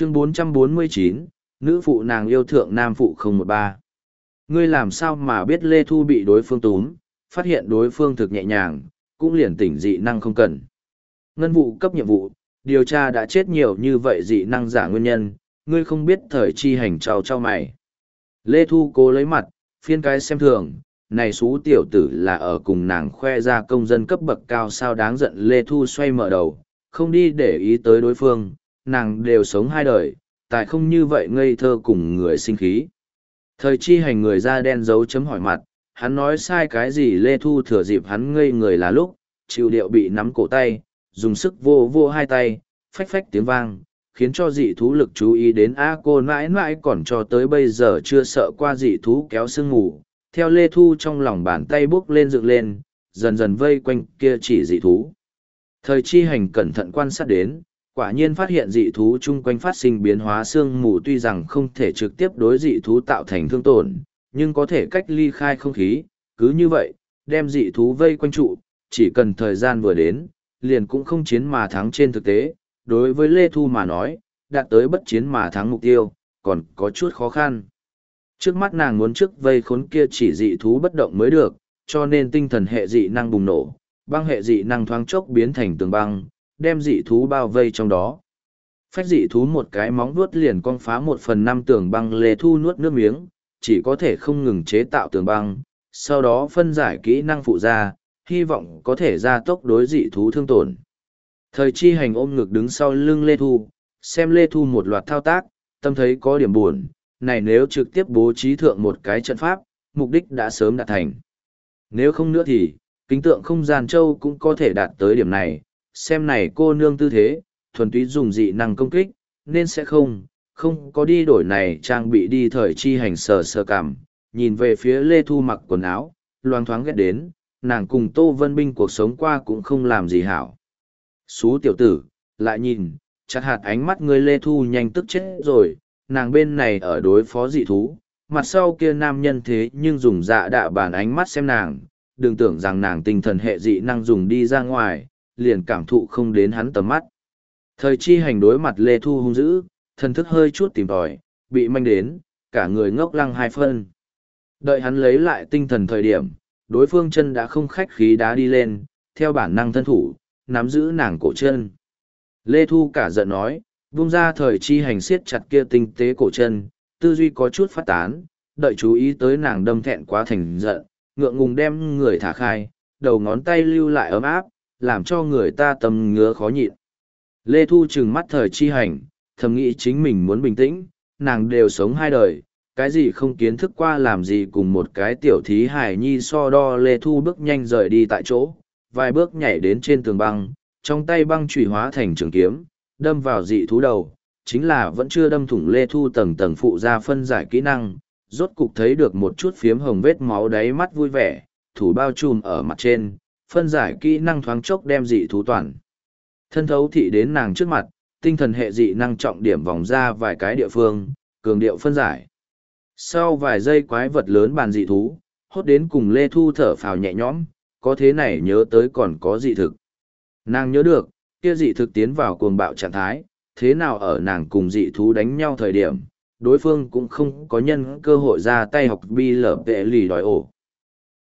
chương 449, nữ phụ nàng yêu thượng nam phụ 013. Ngươi làm sao mà biết Lê Thu bị đối phương túm, phát hiện đối phương thực nhẹ nhàng, cũng liền tỉnh dị năng không cần. Ngân vụ cấp nhiệm vụ, điều tra đã chết nhiều như vậy dị năng giả nguyên nhân, ngươi không biết thời chi hành trao trao mày. Lê Thu cố lấy mặt, phiên cái xem thường, này xú tiểu tử là ở cùng nàng khoe ra công dân cấp bậc cao sao đáng giận Lê Thu xoay mở đầu, không đi để ý tới đối phương, nàng đều sống hai đời, tại không như vậy ngây thơ cùng người sinh khí. Thời chi hành người da đen dấu chấm hỏi mặt, hắn nói sai cái gì Lê Thu thừa dịp hắn ngây người là lúc, chịu điệu bị nắm cổ tay, dùng sức vô vô hai tay, phách phách tiếng vang, khiến cho dị thú lực chú ý đến A cô mãi mãi còn cho tới bây giờ chưa sợ qua dị thú kéo sương ngủ. Theo Lê Thu trong lòng bàn tay bước lên dựng lên, dần dần vây quanh kia chỉ dị thú. Thời chi hành cẩn thận quan sát đến, quả nhiên phát hiện dị thú chung quanh phát sinh biến hóa xương mù tuy rằng không thể trực tiếp đối dị thú tạo thành thương tổn, nhưng có thể cách ly khai không khí, cứ như vậy, đem dị thú vây quanh trụ, chỉ cần thời gian vừa đến, liền cũng không chiến mà thắng trên thực tế, đối với Lê Thu mà nói, đạt tới bất chiến mà thắng mục tiêu, còn có chút khó khăn. Trước mắt nàng muốn trước vây khốn kia chỉ dị thú bất động mới được, cho nên tinh thần hệ dị năng bùng nổ, băng hệ dị năng thoáng chốc biến thành tường băng, đem dị thú bao vây trong đó. Phách dị thú một cái móng vuốt liền cong phá một phần năm tường băng lê thu nuốt nước miếng, chỉ có thể không ngừng chế tạo tường băng, sau đó phân giải kỹ năng phụ ra, hy vọng có thể gia tốc đối dị thú thương tổn. Thời chi hành ôm ngực đứng sau lưng Lê Thu, xem Lê Thu một loạt thao tác, tâm thấy có điểm buồn, này nếu trực tiếp bố trí thượng một cái trận pháp, mục đích đã sớm đạt thành. Nếu không nữa thì, kính tượng không gian châu cũng có thể đạt tới điểm này, xem này cô nương tư thế, thuần túy dùng dị năng công kích, nên sẽ không, không có đi đổi này trang bị đi thời chi hành sờ sờ cảm, nhìn về phía Lê Thu mặc quần áo, loang thoáng ghét đến, nàng cùng Tô Vân Binh cuộc sống qua cũng không làm gì hảo. Xú tiểu tử, lại nhìn, chặt hạt ánh mắt ngươi Lê Thu nhanh tức chết rồi, nàng bên này ở đối phó dị thú, mặt sau kia nam nhân thế nhưng dùng dạ đạ bản ánh mắt xem nàng, đừng tưởng rằng nàng tinh thần hệ dị năng dùng đi ra ngoài, liền cảm thụ không đến hắn tầm mắt. Thời chi hành đối mặt Lê Thu hung dữ, thần thức hơi chút tìm tòi, bị manh đến, cả người ngốc lăng hai phân. Đợi hắn lấy lại tinh thần thời điểm, đối phương chân đã không khách khí đá đi lên, theo bản năng thân thủ, nắm giữ nàng cổ chân. Lê Thu cả giận nói, vung ra thời chi hành siết chặt kia tinh tế cổ chân, tư duy có chút phát tán, đợi chú ý tới nàng đâm thẹn quá thành giận, ngượng ngùng đem người thả khai, đầu ngón tay lưu lại ấm áp, làm cho người ta tầm ngứa khó nhịn. Lê Thu trừng mắt thời chi hành, thầm nghĩ chính mình muốn bình tĩnh, nàng đều sống hai đời, cái gì không kiến thức qua làm gì cùng một cái tiểu thí hải nhi so đo Lê Thu bước nhanh rời đi tại chỗ, vài bước nhảy đến trên tường băng, trong tay băng trùy hóa thành trường kiếm, đâm vào dị thú đầu, chính là vẫn chưa đâm thủng Lê Thu tầng tầng phụ ra phân giải kỹ năng, rốt cục thấy được một chút phiếm hồng vết máu đáy mắt vui vẻ, thủ bao trùm ở mặt trên, phân giải kỹ năng thoáng chốc đem dị thú toàn. Thân thấu thị đến nàng trước mặt, tinh thần hệ dị năng trọng điểm vòng ra vài cái địa phương, cường điệu phân giải. Sau vài giây quái vật lớn bàn dị thú, hốt đến cùng Lê Thu thở phào nhẹ nhõm, có thế này nhớ tới còn có dị thực. Nàng nhớ được, kia dị thực tiến vào cuồng bạo trạng thái, thế nào ở nàng cùng dị thú đánh nhau thời điểm, đối phương cũng không có nhân cơ hội ra tay học bi lở vệ lì đòi ổ.